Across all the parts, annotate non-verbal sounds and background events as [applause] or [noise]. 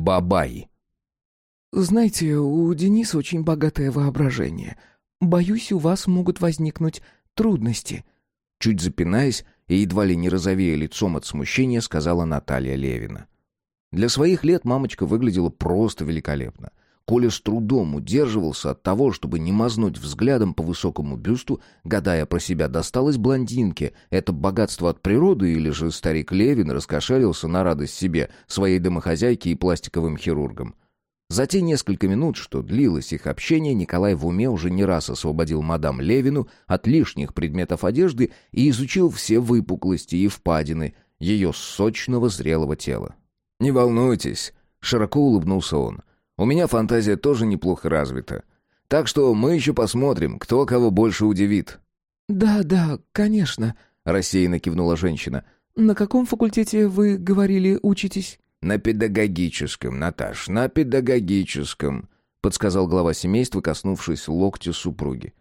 Бабай. «Знаете, у Дениса очень богатое воображение. Боюсь, у вас могут возникнуть трудности». Чуть запинаясь и едва ли не розовея лицом от смущения, сказала Наталья Левина. Для своих лет мамочка выглядела просто великолепно. Коля с трудом удерживался от того, чтобы не мазнуть взглядом по высокому бюсту, гадая про себя, досталось блондинке это богатство от природы или же старик Левин раскошелился на радость себе, своей домохозяйке и пластиковым хирургам. За те несколько минут, что длилось их общение, Николай в уме уже не раз освободил мадам Левину от лишних предметов одежды и изучил все выпуклости и впадины ее сочного зрелого тела. «Не волнуйтесь», — широко улыбнулся он. «У меня фантазия тоже неплохо развита. Так что мы еще посмотрим, кто кого больше удивит». «Да, да, конечно», — рассеянно кивнула женщина. «На каком факультете, вы говорили, учитесь?» «На педагогическом, Наташ, на педагогическом», — подсказал глава семейства, коснувшись локтя супруги.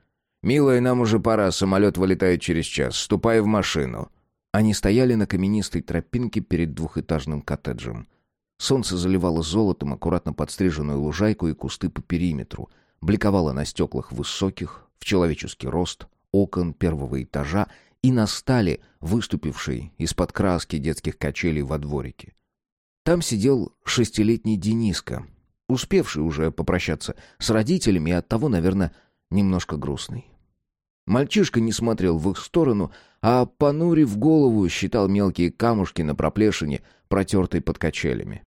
«Милая, нам уже пора, самолет вылетает через час. Ступай в машину». Они стояли на каменистой тропинке перед двухэтажным коттеджем. Солнце заливало золотом аккуратно подстриженную лужайку и кусты по периметру, бликовало на стеклах высоких, в человеческий рост, окон первого этажа и на стале, выступившей из-под краски детских качелей во дворике. Там сидел шестилетний Дениска, успевший уже попрощаться с родителями и оттого, наверное, немножко грустный. Мальчишка не смотрел в их сторону, а, понурив голову, считал мелкие камушки на проплешине, протертой под качелями.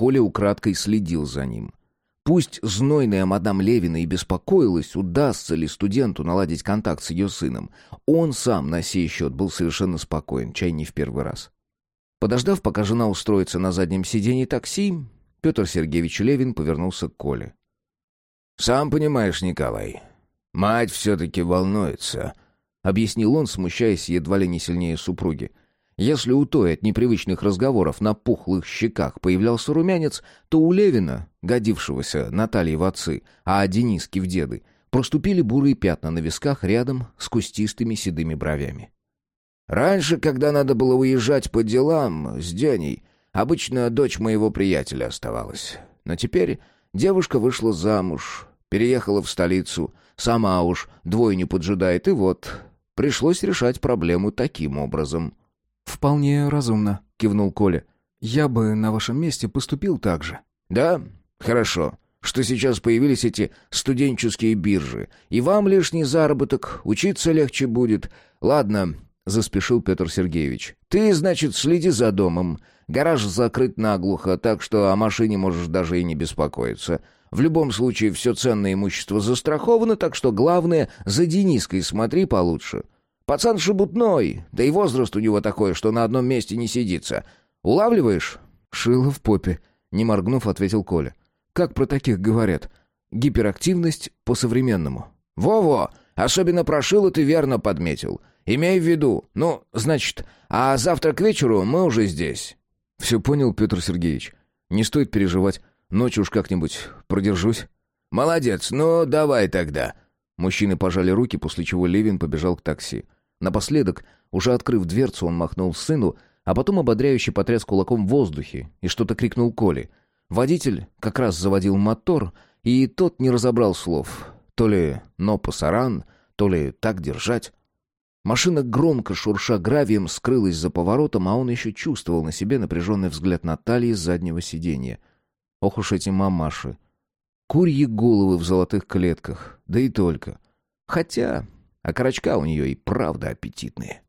Коля украдкой следил за ним. Пусть знойная мадам Левина и беспокоилась, удастся ли студенту наладить контакт с ее сыном, он сам на сей счет был совершенно спокоен, чай не в первый раз. Подождав, пока жена устроится на заднем сиденье такси, Петр Сергеевич Левин повернулся к Коле. «Сам понимаешь, Николай, мать все-таки волнуется», — объяснил он, смущаясь едва ли не сильнее супруги. Если у той от непривычных разговоров на пухлых щеках появлялся румянец, то у Левина, годившегося Натальи в отцы, а Дениски в деды, проступили бурые пятна на висках рядом с кустистыми седыми бровями. Раньше, когда надо было уезжать по делам с Деней, обычно дочь моего приятеля оставалась. Но теперь девушка вышла замуж, переехала в столицу, сама уж двойню поджидает, и вот пришлось решать проблему таким образом. «Вполне разумно», — кивнул Коля. «Я бы на вашем месте поступил так же». «Да? Хорошо. Что сейчас появились эти студенческие биржи. И вам лишний заработок, учиться легче будет. Ладно, заспешил Петр Сергеевич. «Ты, значит, следи за домом. Гараж закрыт наглухо, так что о машине можешь даже и не беспокоиться. В любом случае, все ценное имущество застраховано, так что главное, за Дениской смотри получше. Пацан шебутной, да и возраст у него такой, что на одном месте не сидится. Улавливаешь?» «Шило в попе», — не моргнув, ответил Коля. «Как про таких говорят? Гиперактивность по-современному». «Во-во! Особенно про Шило ты верно подметил. Имей в виду. Ну, значит, а завтра к вечеру мы уже здесь». «Все понял, Петр Сергеевич. Не стоит переживать. Ночью уж как-нибудь продержусь». «Молодец. Ну, давай тогда». Мужчины пожали руки, после чего Левин побежал к такси. Напоследок, уже открыв дверцу, он махнул сыну, а потом ободряюще потряс кулаком в воздухе и что-то крикнул Коле. Водитель как раз заводил мотор, и тот не разобрал слов. То ли «но пасаран», то ли «так держать». Машина громко, шурша гравием, скрылась за поворотом, а он еще чувствовал на себе напряженный взгляд Натальи с заднего сиденья. Ох уж эти мамаши. Курьи головы в золотых клетках, да и только. Хотя, окорочка у нее и правда аппетитные.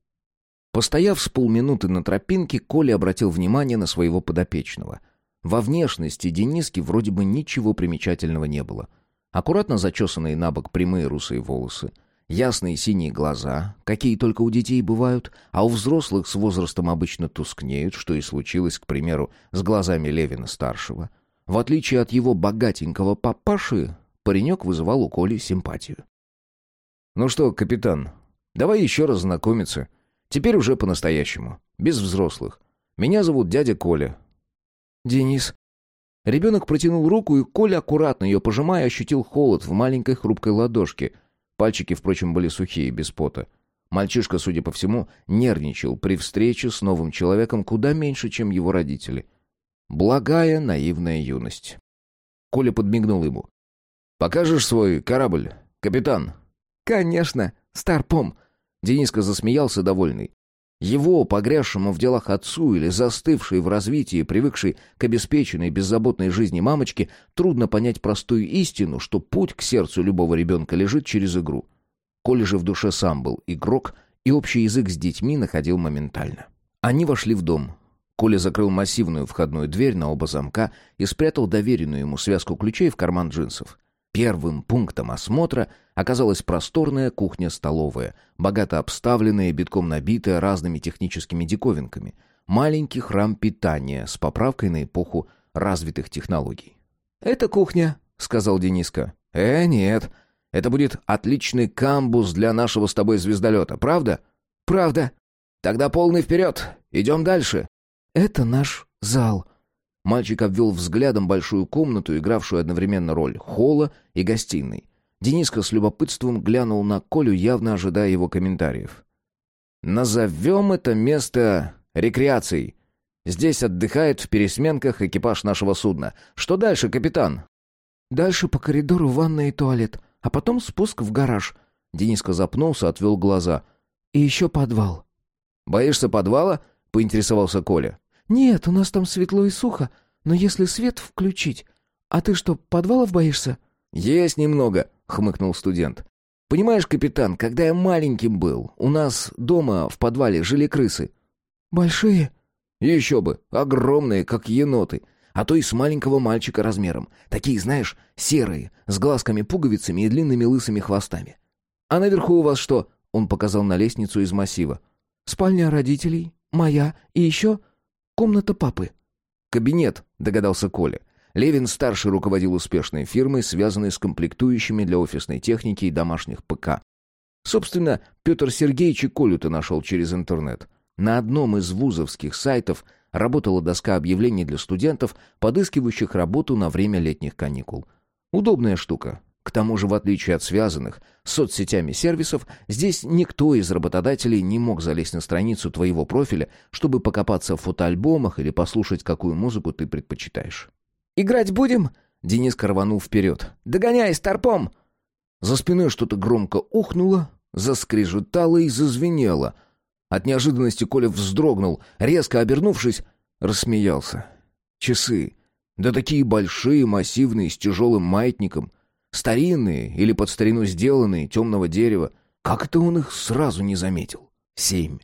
Постояв с полминуты на тропинке, Коля обратил внимание на своего подопечного. Во внешности Дениски вроде бы ничего примечательного не было. Аккуратно зачесанные на бок прямые русые волосы — Ясные синие глаза, какие только у детей бывают, а у взрослых с возрастом обычно тускнеют, что и случилось, к примеру, с глазами Левина-старшего. В отличие от его богатенького папаши, паренек вызывал у Коли симпатию. «Ну что, капитан, давай еще раз знакомиться. Теперь уже по-настоящему, без взрослых. Меня зовут дядя Коля». «Денис». Ребенок протянул руку, и Коля, аккуратно ее пожимая, ощутил холод в маленькой хрупкой ладошке — Пальчики, впрочем, были сухие, без пота. Мальчишка, судя по всему, нервничал при встрече с новым человеком куда меньше, чем его родители. Благая наивная юность. Коля подмигнул ему. «Покажешь свой корабль, капитан?» «Конечно, Старпом!» Дениска засмеялся довольный. Его, погрязшему в делах отцу или застывшей в развитии, привыкшей к обеспеченной беззаботной жизни мамочке, трудно понять простую истину, что путь к сердцу любого ребенка лежит через игру. Коля же в душе сам был игрок, и общий язык с детьми находил моментально. Они вошли в дом. Коля закрыл массивную входную дверь на оба замка и спрятал доверенную ему связку ключей в карман джинсов. Первым пунктом осмотра оказалась просторная кухня-столовая, богато обставленная и битком набитая разными техническими диковинками. Маленький храм питания с поправкой на эпоху развитых технологий. «Это кухня», — сказал Дениска. «Э, нет. Это будет отличный камбус для нашего с тобой звездолета, правда?» «Правда». «Тогда полный вперед. Идем дальше». «Это наш зал», Мальчик обвел взглядом большую комнату, игравшую одновременно роль холла и гостиной. Дениска с любопытством глянул на Колю, явно ожидая его комментариев. «Назовем это место рекреацией. Здесь отдыхает в пересменках экипаж нашего судна. Что дальше, капитан?» «Дальше по коридору ванная и туалет, а потом спуск в гараж». Дениска запнулся, отвел глаза. «И еще подвал». «Боишься подвала?» — поинтересовался Коля. «Нет, у нас там светло и сухо, но если свет включить... А ты что, подвалов боишься?» «Есть немного», — хмыкнул студент. «Понимаешь, капитан, когда я маленьким был, у нас дома в подвале жили крысы». «Большие?» «Еще бы, огромные, как еноты, а то и с маленького мальчика размером. Такие, знаешь, серые, с глазками-пуговицами и длинными лысыми хвостами. А наверху у вас что?» — он показал на лестницу из массива. «Спальня родителей, моя и еще Комната папы». «Кабинет», — догадался Коля. Левин-старший руководил успешной фирмой, связанной с комплектующими для офисной техники и домашних ПК. Собственно, Петр Сергеевич и Колю-то нашел через интернет. На одном из вузовских сайтов работала доска объявлений для студентов, подыскивающих работу на время летних каникул. Удобная штука. К тому же, в отличие от связанных с соцсетями сервисов, здесь никто из работодателей не мог залезть на страницу твоего профиля, чтобы покопаться в фотоальбомах или послушать, какую музыку ты предпочитаешь. «Играть будем?» Денис рванул вперед. «Догоняй, старпом!» За спиной что-то громко ухнуло, заскрежетало и зазвенело. От неожиданности Коля вздрогнул, резко обернувшись, рассмеялся. Часы. Да такие большие, массивные, с тяжелым маятником — Старинные или под старину сделанные, темного дерева. Как это он их сразу не заметил? Семь.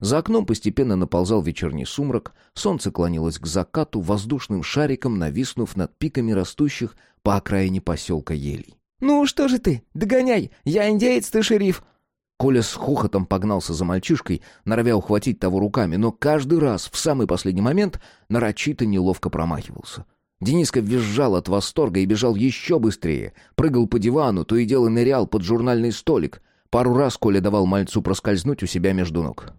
За окном постепенно наползал вечерний сумрак, солнце клонилось к закату, воздушным шариком нависнув над пиками растущих по окраине поселка елей. «Ну что же ты? Догоняй! Я индеец, ты шериф!» Коля с хохотом погнался за мальчишкой, норовя ухватить того руками, но каждый раз, в самый последний момент, нарочито неловко промахивался. Дениска визжал от восторга и бежал еще быстрее. Прыгал по дивану, то и дело нырял под журнальный столик. Пару раз Коля давал мальцу проскользнуть у себя между ног.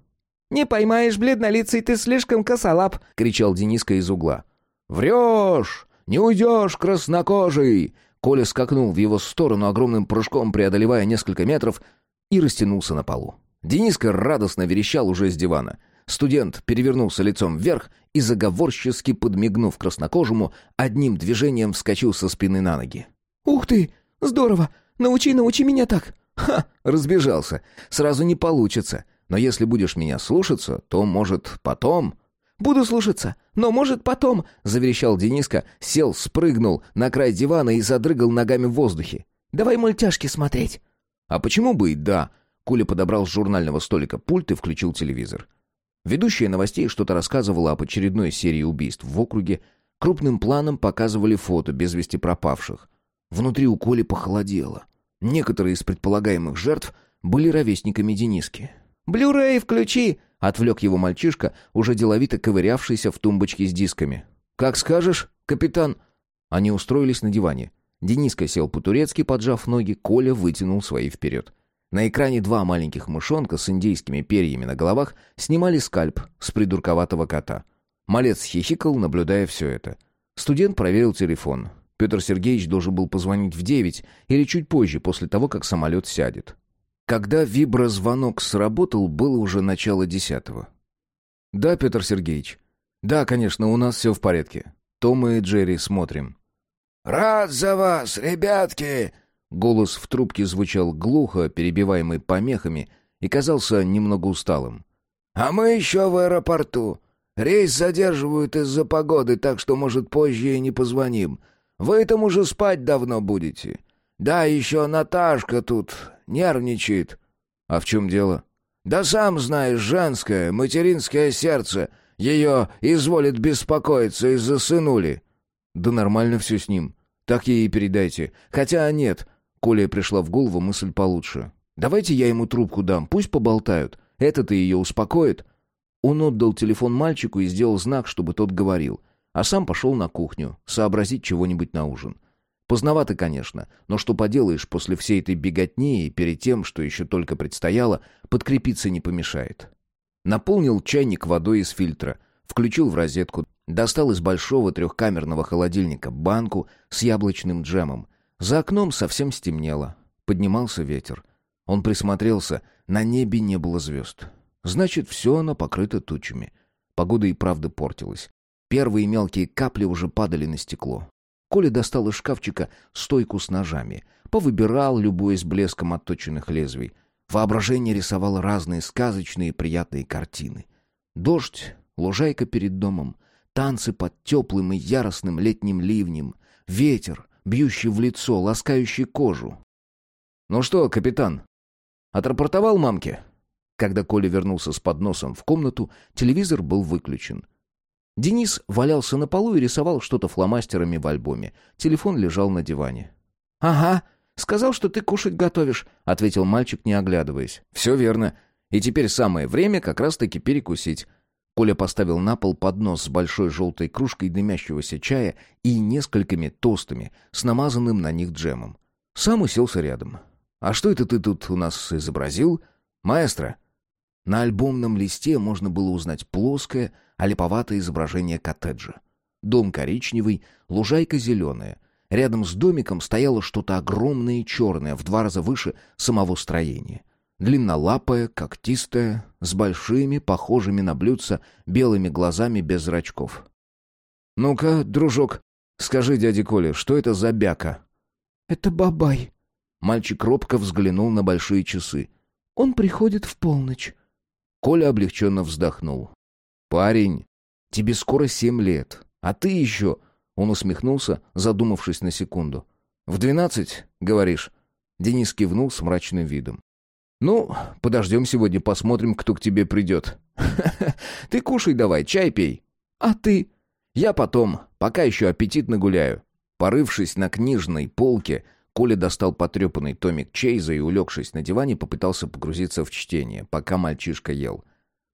«Не поймаешь, бледнолицый, ты слишком косолап!» — кричал Дениска из угла. «Врешь! Не уйдешь, краснокожий!» Коля скакнул в его сторону огромным прыжком, преодолевая несколько метров, и растянулся на полу. Дениска радостно верещал уже с дивана — Студент перевернулся лицом вверх и, заговорчески подмигнув краснокожему, одним движением вскочил со спины на ноги. «Ух ты! Здорово! Научи, научи меня так!» «Ха!» — разбежался. «Сразу не получится. Но если будешь меня слушаться, то, может, потом...» «Буду слушаться, но, может, потом...» — заверещал Дениска, сел, спрыгнул на край дивана и задрыгал ногами в воздухе. «Давай мультяшки смотреть». «А почему бы и да?» Куля подобрал с журнального столика пульт и включил телевизор. Ведущая новостей что-то рассказывала об очередной серии убийств в округе, крупным планом показывали фото без вести пропавших. Внутри у Коли похолодело. Некоторые из предполагаемых жертв были ровесниками Дениски. «Блю-рей включи!» — отвлек его мальчишка, уже деловито ковырявшийся в тумбочке с дисками. «Как скажешь, капитан!» Они устроились на диване. Дениска сел по-турецки, поджав ноги, Коля вытянул свои вперед. На экране два маленьких мышонка с индейскими перьями на головах снимали скальп с придурковатого кота. Малец хихикал, наблюдая все это. Студент проверил телефон. Петр Сергеевич должен был позвонить в девять или чуть позже, после того, как самолет сядет. Когда виброзвонок сработал, было уже начало десятого. «Да, Петр Сергеевич». «Да, конечно, у нас все в порядке. Том и Джерри смотрим». «Рад за вас, ребятки!» Голос в трубке звучал глухо, перебиваемый помехами, и казался немного усталым. «А мы еще в аэропорту. Рейс задерживают из-за погоды, так что, может, позже и не позвоним. Вы там уже спать давно будете. Да, еще Наташка тут нервничает». «А в чем дело?» «Да сам знаешь, женское, материнское сердце. Ее изволит беспокоиться из-за сынули». «Да нормально все с ним. Так ей и передайте. Хотя нет». Коле пришла в голову мысль получше. «Давайте я ему трубку дам, пусть поболтают. Это-то ее успокоит». Он отдал телефон мальчику и сделал знак, чтобы тот говорил, а сам пошел на кухню, сообразить чего-нибудь на ужин. Поздновато, конечно, но что поделаешь после всей этой беготни и перед тем, что еще только предстояло, подкрепиться не помешает. Наполнил чайник водой из фильтра, включил в розетку, достал из большого трехкамерного холодильника банку с яблочным джемом. За окном совсем стемнело. Поднимался ветер. Он присмотрелся, на небе не было звезд. Значит, все оно покрыто тучами. Погода и правда портилась. Первые мелкие капли уже падали на стекло. Коля достал из шкафчика стойку с ножами. Повыбирал, любуясь блеском отточенных лезвий. Воображение рисовало разные сказочные и приятные картины. Дождь, лужайка перед домом, танцы под теплым и яростным летним ливнем, ветер, бьющий в лицо, ласкающий кожу. «Ну что, капитан, отрапортовал мамке?» Когда Коля вернулся с подносом в комнату, телевизор был выключен. Денис валялся на полу и рисовал что-то фломастерами в альбоме. Телефон лежал на диване. «Ага, сказал, что ты кушать готовишь», — ответил мальчик, не оглядываясь. «Все верно. И теперь самое время как раз-таки перекусить». Коля поставил на пол поднос с большой желтой кружкой дымящегося чая и несколькими тостами с намазанным на них джемом. Сам уселся рядом. «А что это ты тут у нас изобразил? Маэстро?» На альбомном листе можно было узнать плоское, а изображение коттеджа. Дом коричневый, лужайка зеленая. Рядом с домиком стояло что-то огромное и черное, в два раза выше самого строения. Длиннолапое, когтистое, с большими, похожими на блюдца, белыми глазами без зрачков. «Ну-ка, дружок, скажи дяде Коле, что это за бяка?» «Это бабай». Мальчик робко взглянул на большие часы. «Он приходит в полночь». Коля облегченно вздохнул. «Парень, тебе скоро семь лет, а ты еще...» Он усмехнулся, задумавшись на секунду. «В двенадцать, говоришь?» Денис кивнул с мрачным видом. «Ну, подождем сегодня, посмотрим, кто к тебе придет. [laughs] Ты кушай давай, чай пей». «А ты?» «Я потом, пока еще аппетитно гуляю». Порывшись на книжной полке, Коля достал потрепанный томик Чейза и, улегшись на диване, попытался погрузиться в чтение, пока мальчишка ел.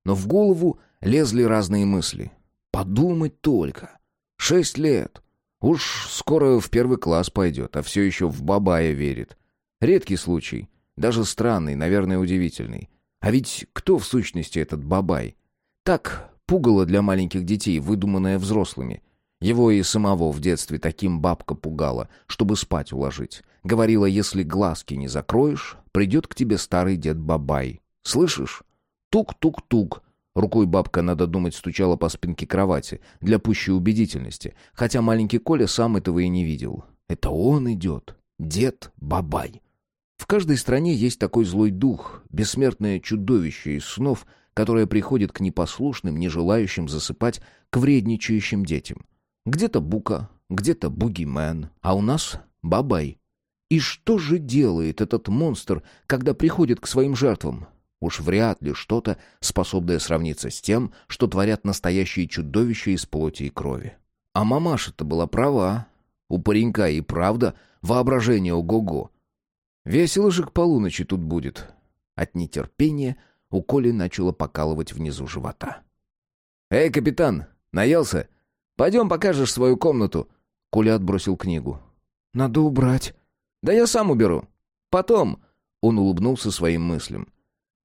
Но в голову лезли разные мысли. Подумать только. Шесть лет. Уж скоро в первый класс пойдет, а все еще в бабая верит. Редкий случай. Даже странный, наверное, удивительный. А ведь кто в сущности этот бабай? Так, пугало для маленьких детей, выдуманное взрослыми. Его и самого в детстве таким бабка пугала, чтобы спать уложить. Говорила, если глазки не закроешь, придет к тебе старый дед Бабай. Слышишь? Тук-тук-тук. Рукой бабка, надо думать, стучала по спинке кровати, для пущей убедительности, хотя маленький Коля сам этого и не видел. Это он идет, дед Бабай. В каждой стране есть такой злой дух, бессмертное чудовище из снов, которое приходит к непослушным, не желающим засыпать, к вредничающим детям. Где-то Бука, где-то Бугимен, а у нас Бабай. И что же делает этот монстр, когда приходит к своим жертвам? Уж вряд ли что-то, способное сравниться с тем, что творят настоящие чудовища из плоти и крови. А мамаша-то была права. У паренька и правда воображение ого-го. Весело же к полуночи тут будет. От нетерпения у Коли начало покалывать внизу живота. «Эй, капитан, наелся?» Пойдем покажешь свою комнату». Коля отбросил книгу. «Надо убрать». «Да я сам уберу. Потом...» Он улыбнулся своим мыслям.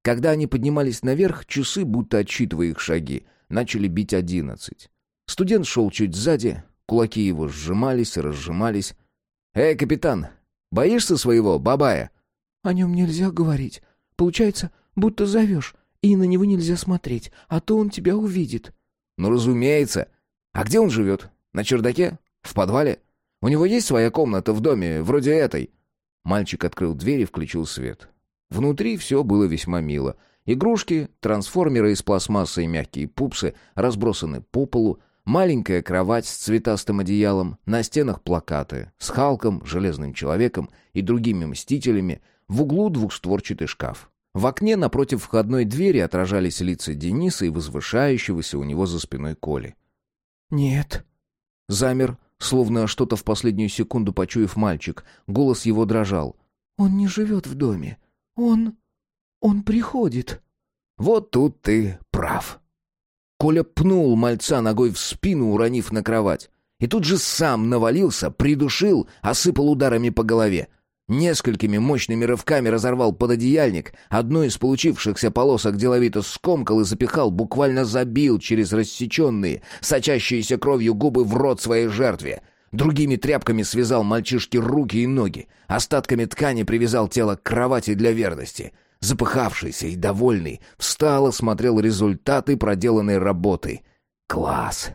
Когда они поднимались наверх, часы, будто отсчитывая их шаги, начали бить одиннадцать. Студент шел чуть сзади, кулаки его сжимались и разжимались. «Эй, капитан, боишься своего бабая?» «О нем нельзя говорить. Получается, будто зовешь, и на него нельзя смотреть, а то он тебя увидит». Ну, разумеется. А где он живет? На чердаке? В подвале? У него есть своя комната в доме, вроде этой?» Мальчик открыл дверь и включил свет. Внутри все было весьма мило. Игрушки, трансформеры из пластмассы и мягкие пупсы разбросаны по полу, маленькая кровать с цветастым одеялом, на стенах плакаты с Халком, Железным Человеком и другими Мстителями, в углу двухстворчатый шкаф. В окне напротив входной двери отражались лица Дениса и возвышающегося у него за спиной Коли. «Нет». Замер, словно что-то в последнюю секунду почуяв мальчик. Голос его дрожал. «Он не живет в доме. Он... он приходит». «Вот тут ты прав». Коля пнул мальца ногой в спину, уронив на кровать. И тут же сам навалился, придушил, осыпал ударами по голове. Несколькими мощными рывками разорвал пододеяльник, одну из получившихся полосок деловито скомкал и запихал, буквально забил через рассеченные, сочащиеся кровью губы в рот своей жертве. Другими тряпками связал мальчишке руки и ноги, остатками ткани привязал тело к кровати для верности. Запыхавшийся и довольный, встал и смотрел результаты проделанной работы. Класс!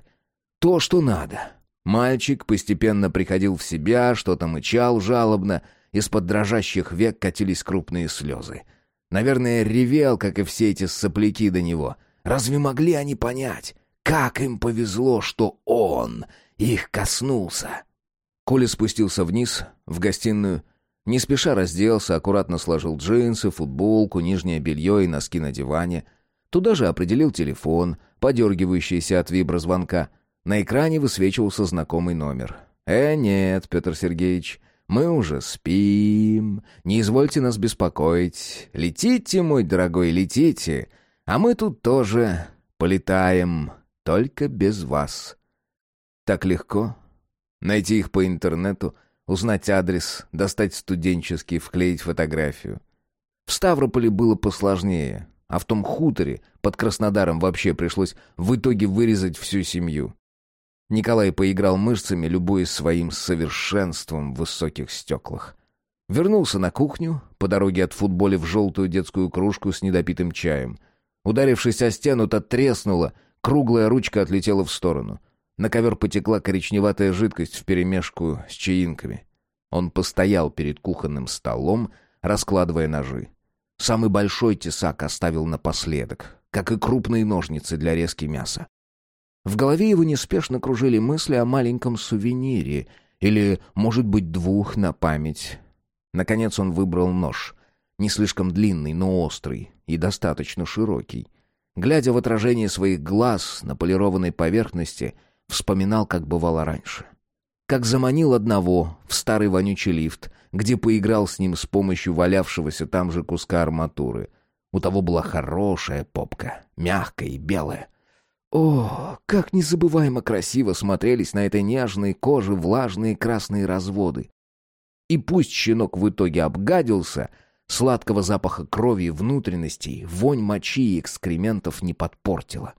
То, что надо. Мальчик постепенно приходил в себя, что-то мычал жалобно — из-под дрожащих век катились крупные слезы. Наверное, ревел, как и все эти сопляки до него. Разве могли они понять, как им повезло, что он их коснулся? Коля спустился вниз, в гостиную, не спеша разделся, аккуратно сложил джинсы, футболку, нижнее белье и носки на диване. Туда же определил телефон, подергивающийся от виброзвонка. На экране высвечивался знакомый номер. «Э, нет, Петр Сергеевич, мы уже спим, не извольте нас беспокоить. Летите, мой дорогой, летите, а мы тут тоже полетаем, только без вас. Так легко. Найти их по интернету, узнать адрес, достать студенческий, вклеить фотографию. В Ставрополе было посложнее, а в том хуторе под Краснодаром вообще пришлось в итоге вырезать всю семью. Николай поиграл мышцами, любуясь своим совершенством в высоких стеклах. Вернулся на кухню, по дороге от футболя в желтую детскую кружку с недопитым чаем. Ударившись о стену, та треснула, круглая ручка отлетела в сторону. На ковер потекла коричневатая жидкость вперемешку с чаинками. Он постоял перед кухонным столом, раскладывая ножи. Самый большой тесак оставил напоследок, как и крупные ножницы для резки мяса. В голове его неспешно кружили мысли о маленьком сувенире, или, может быть, двух на память. Наконец он выбрал нож. Не слишком длинный, но острый и достаточно широкий. Глядя в отражение своих глаз на полированной поверхности, вспоминал, как бывало раньше. Как заманил одного в старый вонючий лифт, где поиграл с ним с помощью валявшегося там же куска арматуры. У того была хорошая попка, мягкая и белая. О, как незабываемо красиво смотрелись на этой нежной коже влажные красные разводы. И пусть щенок в итоге обгадился, сладкого запаха крови и внутренностей, вонь мочи и экскрементов не подпортила.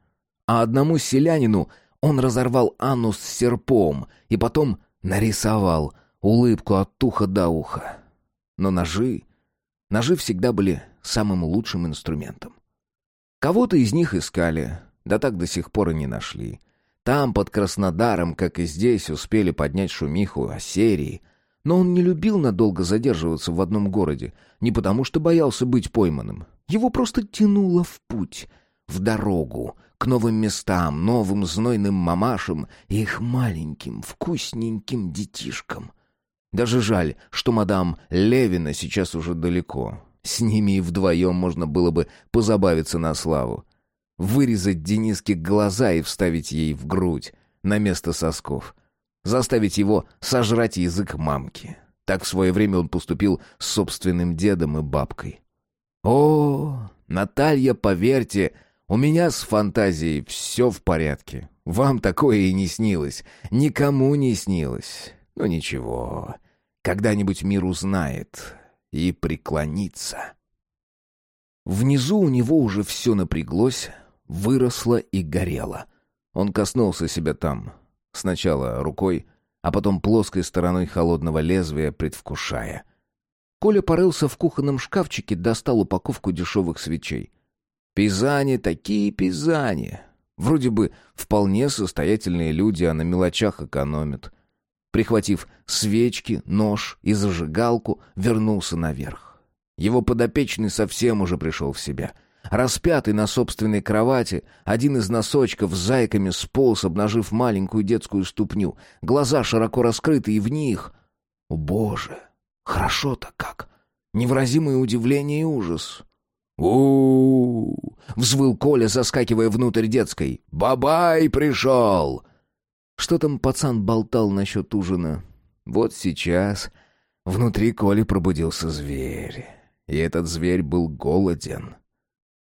А одному селянину он разорвал анус серпом и потом нарисовал улыбку от уха до уха. Но ножи... Ножи всегда были самым лучшим инструментом. Кого-то из них искали, да так до сих пор и не нашли. Там, под Краснодаром, как и здесь, успели поднять шумиху о серии. Но он не любил надолго задерживаться в одном городе, не потому что боялся быть пойманным. Его просто тянуло в путь, в дорогу, к новым местам, новым знойным мамашам и их маленьким, вкусненьким детишкам. Даже жаль, что мадам Левина сейчас уже далеко. С ними и вдвоем можно было бы позабавиться на славу вырезать Дениске глаза и вставить ей в грудь, на место сосков. Заставить его сожрать язык мамки. Так в свое время он поступил с собственным дедом и бабкой. «О, Наталья, поверьте, у меня с фантазией все в порядке. Вам такое и не снилось. Никому не снилось. Ну ничего, когда-нибудь мир узнает и преклонится». Внизу у него уже все напряглось, выросла и горела. Он коснулся себя там, сначала рукой, а потом плоской стороной холодного лезвия, предвкушая. Коля порылся в кухонном шкафчике, достал упаковку дешевых свечей. Пизани такие пизани. Вроде бы вполне состоятельные люди, а на мелочах экономят. Прихватив свечки, нож и зажигалку, вернулся наверх. Его подопечный совсем уже пришел в себя. Распятый на собственной кровати, один из носочков с зайками сполз, обнажив маленькую детскую ступню. Глаза широко раскрыты, и в них... О, Боже! Хорошо-то как! Невыразимое удивление и ужас. У, взвыл Коля, заскакивая внутрь детской. «Бабай пришел!» Что там пацан болтал насчет ужина? Вот сейчас внутри Коли пробудился зверь. И этот зверь был голоден.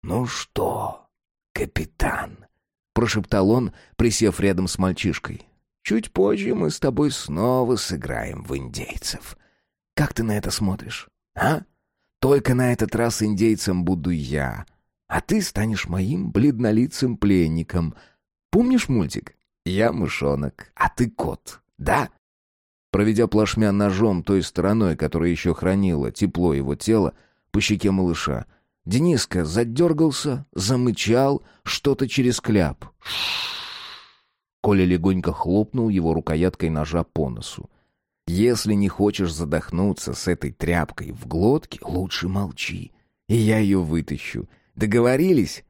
«Ну что, капитан?» — прошептал он, присев рядом с мальчишкой. «Чуть позже мы с тобой снова сыграем в индейцев. Как ты на это смотришь, а? Только на этот раз индейцем буду я, а ты станешь моим бледнолицым пленником. Помнишь мультик? Я мышонок, а ты кот, да?» Проведя плашмя ножом той стороной, которая еще хранила тепло его тела, по щеке малыша, Дениска задергался, замычал что-то через кляп. Коля легонько хлопнул его рукояткой ножа по носу. «Если не хочешь задохнуться с этой тряпкой в глотке, лучше молчи, и я ее вытащу. Договорились?»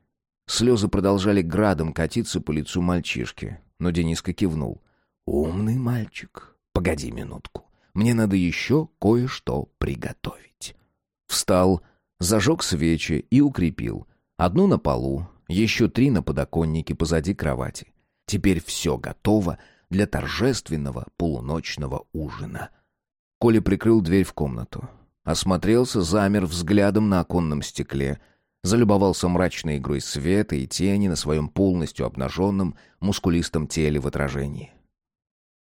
Слезы продолжали градом катиться по лицу мальчишки, но Дениска кивнул. «Умный мальчик. Погоди минутку. Мне надо еще кое-что приготовить». Встал, Зажег свечи и укрепил. Одну на полу, еще три на подоконнике позади кровати. Теперь все готово для торжественного полуночного ужина. Коля прикрыл дверь в комнату. Осмотрелся, замер взглядом на оконном стекле, залюбовался мрачной игрой света и тени на своем полностью обнаженном, мускулистом теле в отражении.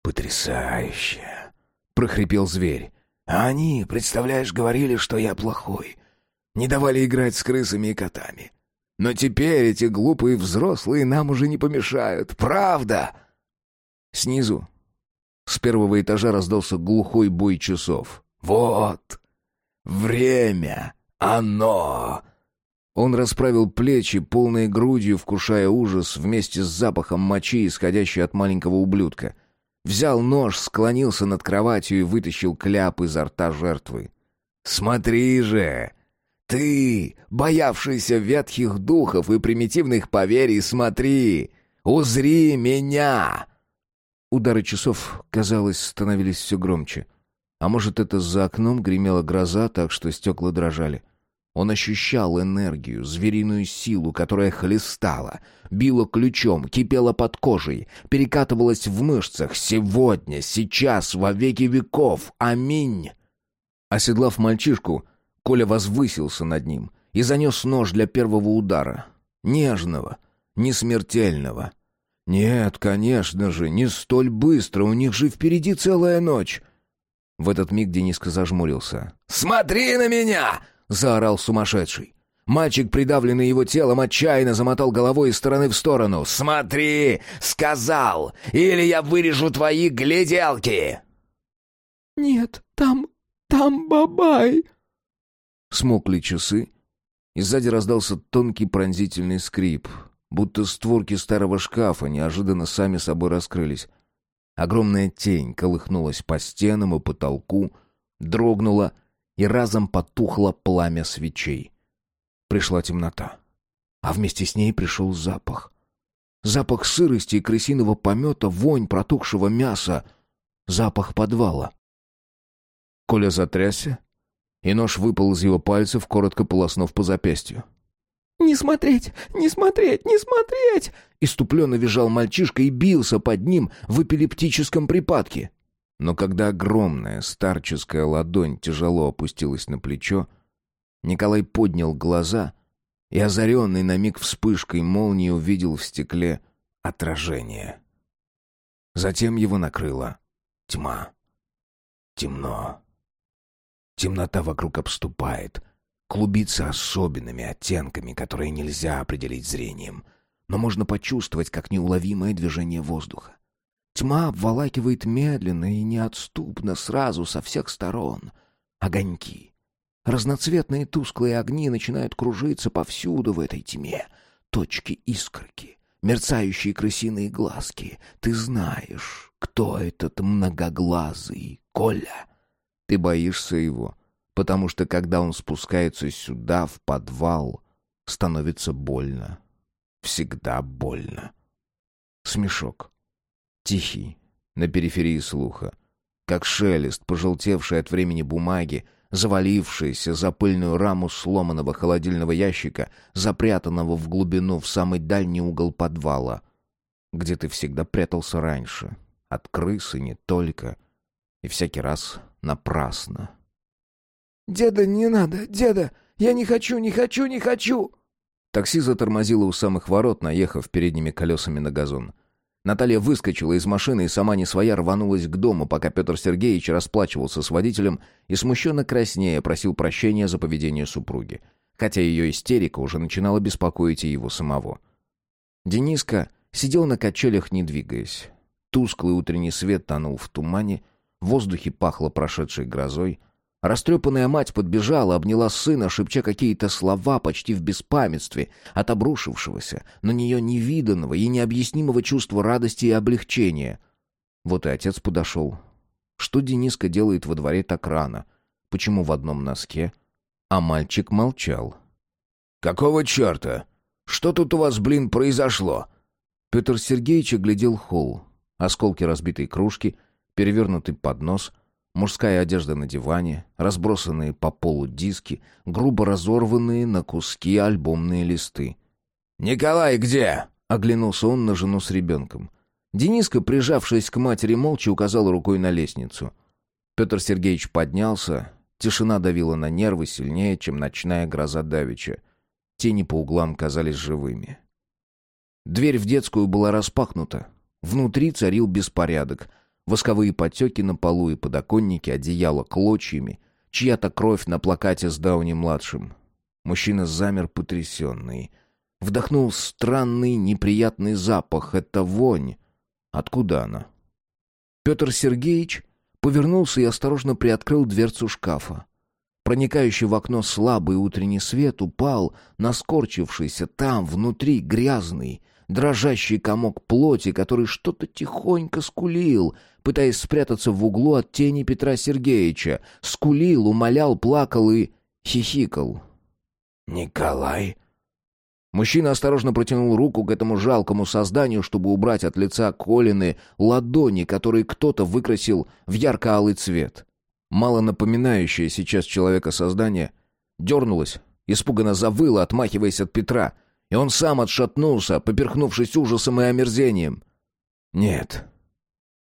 «Потрясающе!» — прохрипел зверь. «А они, представляешь, говорили, что я плохой не давали играть с крысами и котами. Но теперь эти глупые взрослые нам уже не помешают, правда?» Снизу, с первого этажа раздался глухой бой часов. «Вот! Время! Оно!» Он расправил плечи, полной грудью вкушая ужас вместе с запахом мочи, исходящей от маленького ублюдка. Взял нож, склонился над кроватью и вытащил кляп изо рта жертвы. «Смотри же! Ты, боявшийся ветхих духов и примитивных поверий, смотри! Узри меня!» Удары часов, казалось, становились все громче. А может, это за окном гремела гроза, так что стекла дрожали. Он ощущал энергию, звериную силу, которая хлестала, била ключом, кипела под кожей, перекатывалась в мышцах. Сегодня, сейчас, во веки веков. Аминь. Оседлав мальчишку, Коля возвысился над ним и занес нож для первого удара. Нежного, не смертельного. Нет, конечно же, не столь быстро, у них же впереди целая ночь. В этот миг Дениска зажмурился. «Смотри на меня!» — заорал сумасшедший. Мальчик, придавленный его телом, отчаянно замотал головой из стороны в сторону. «Смотри! Сказал! Или я вырежу твои гляделки!» «Нет, там... там бабай!» Смокли часы, и сзади раздался тонкий пронзительный скрип, будто створки старого шкафа неожиданно сами собой раскрылись. Огромная тень колыхнулась по стенам и потолку, дрогнула, и разом потухло пламя свечей. Пришла темнота, а вместе с ней пришел запах. Запах сырости и крысиного помета, вонь протухшего мяса, запах подвала. Коля затрясся, и нож выпал из его пальцев, коротко полоснув по запястью. «Не смотреть! Не смотреть! Не смотреть!» Иступленно визжал мальчишка и бился под ним в эпилептическом припадке. Но когда огромная старческая ладонь тяжело опустилась на плечо, Николай поднял глаза и, озаренный на миг вспышкой молнии, увидел в стекле отражение. Затем его накрыла тьма. Темно. Темнота вокруг обступает, клубится особенными оттенками, которые нельзя определить зрением, но можно почувствовать как неуловимое движение воздуха. Тьма обволакивает медленно и неотступно сразу со всех сторон. Огоньки. Разноцветные тусклые огни начинают кружиться повсюду в этой тьме. Точки искорки, мерцающие крысиные глазки. Ты знаешь, кто этот многоглазый Коля. Ты боишься его, потому что когда он спускается сюда, в подвал, становится больно. Всегда больно. Смешок. Тихий, на периферии слуха. Как шелест, пожелтевший от времени бумаги, завалившийся за пыльную раму сломанного холодильного ящика, запрятанного в глубину в самый дальний угол подвала, где ты всегда прятался раньше. От крысы не только. И всякий раз напрасно. «Деда, не надо, деда! Я не хочу, не хочу, не хочу!» Такси затормозило у самых ворот, наехав передними колесами на газон. Наталья выскочила из машины и сама не своя рванулась к дому, пока Петр Сергеевич расплачивался с водителем и смущенно краснея просил прощения за поведение супруги, хотя ее истерика уже начинала беспокоить и его самого. Дениска сидел на качелях, не двигаясь. Тусклый утренний свет тонул в тумане, в воздухе пахло прошедшей грозой — Растрепанная мать подбежала, обняла сына, шепча какие-то слова почти в беспамятстве от обрушившегося на нее невиданного и необъяснимого чувства радости и облегчения. Вот и отец подошел. Что Дениска делает во дворе так рано? Почему в одном носке? А мальчик молчал. «Какого черта? Что тут у вас, блин, произошло?» Петр Сергеевич оглядел холл. Осколки разбитой кружки, перевернутый поднос — Мужская одежда на диване, разбросанные по полу диски, грубо разорванные на куски альбомные листы. «Николай где?» — оглянулся он на жену с ребенком. Дениска, прижавшись к матери, молча указал рукой на лестницу. Петр Сергеевич поднялся. Тишина давила на нервы сильнее, чем ночная гроза давича. Тени по углам казались живыми. Дверь в детскую была распахнута. Внутри царил беспорядок — Восковые потеки на полу и подоконнике, одеяло клочьями, чья-то кровь на плакате с Дауни-младшим. Мужчина замер потрясенный. Вдохнул странный, неприятный запах. Это вонь. Откуда она? Петр Сергеевич повернулся и осторожно приоткрыл дверцу шкафа. Проникающий в окно слабый утренний свет упал на скорчившийся там, внутри, грязный, дрожащий комок плоти, который что-то тихонько скулил, пытаясь спрятаться в углу от тени Петра Сергеевича. Скулил, умолял, плакал и хихикал. «Николай?» Мужчина осторожно протянул руку к этому жалкому созданию, чтобы убрать от лица Колины ладони, которые кто-то выкрасил в ярко-алый цвет. Мало напоминающее сейчас человека создание дернулось, испуганно завыло, отмахиваясь от Петра, и он сам отшатнулся, поперхнувшись ужасом и омерзением. «Нет,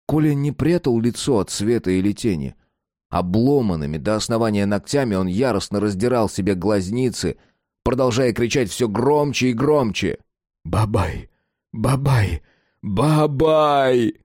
Коля не прятал лицо от света или тени. Обломанными до основания ногтями он яростно раздирал себе глазницы, продолжая кричать все громче и громче. «Бабай! Бабай! Бабай!»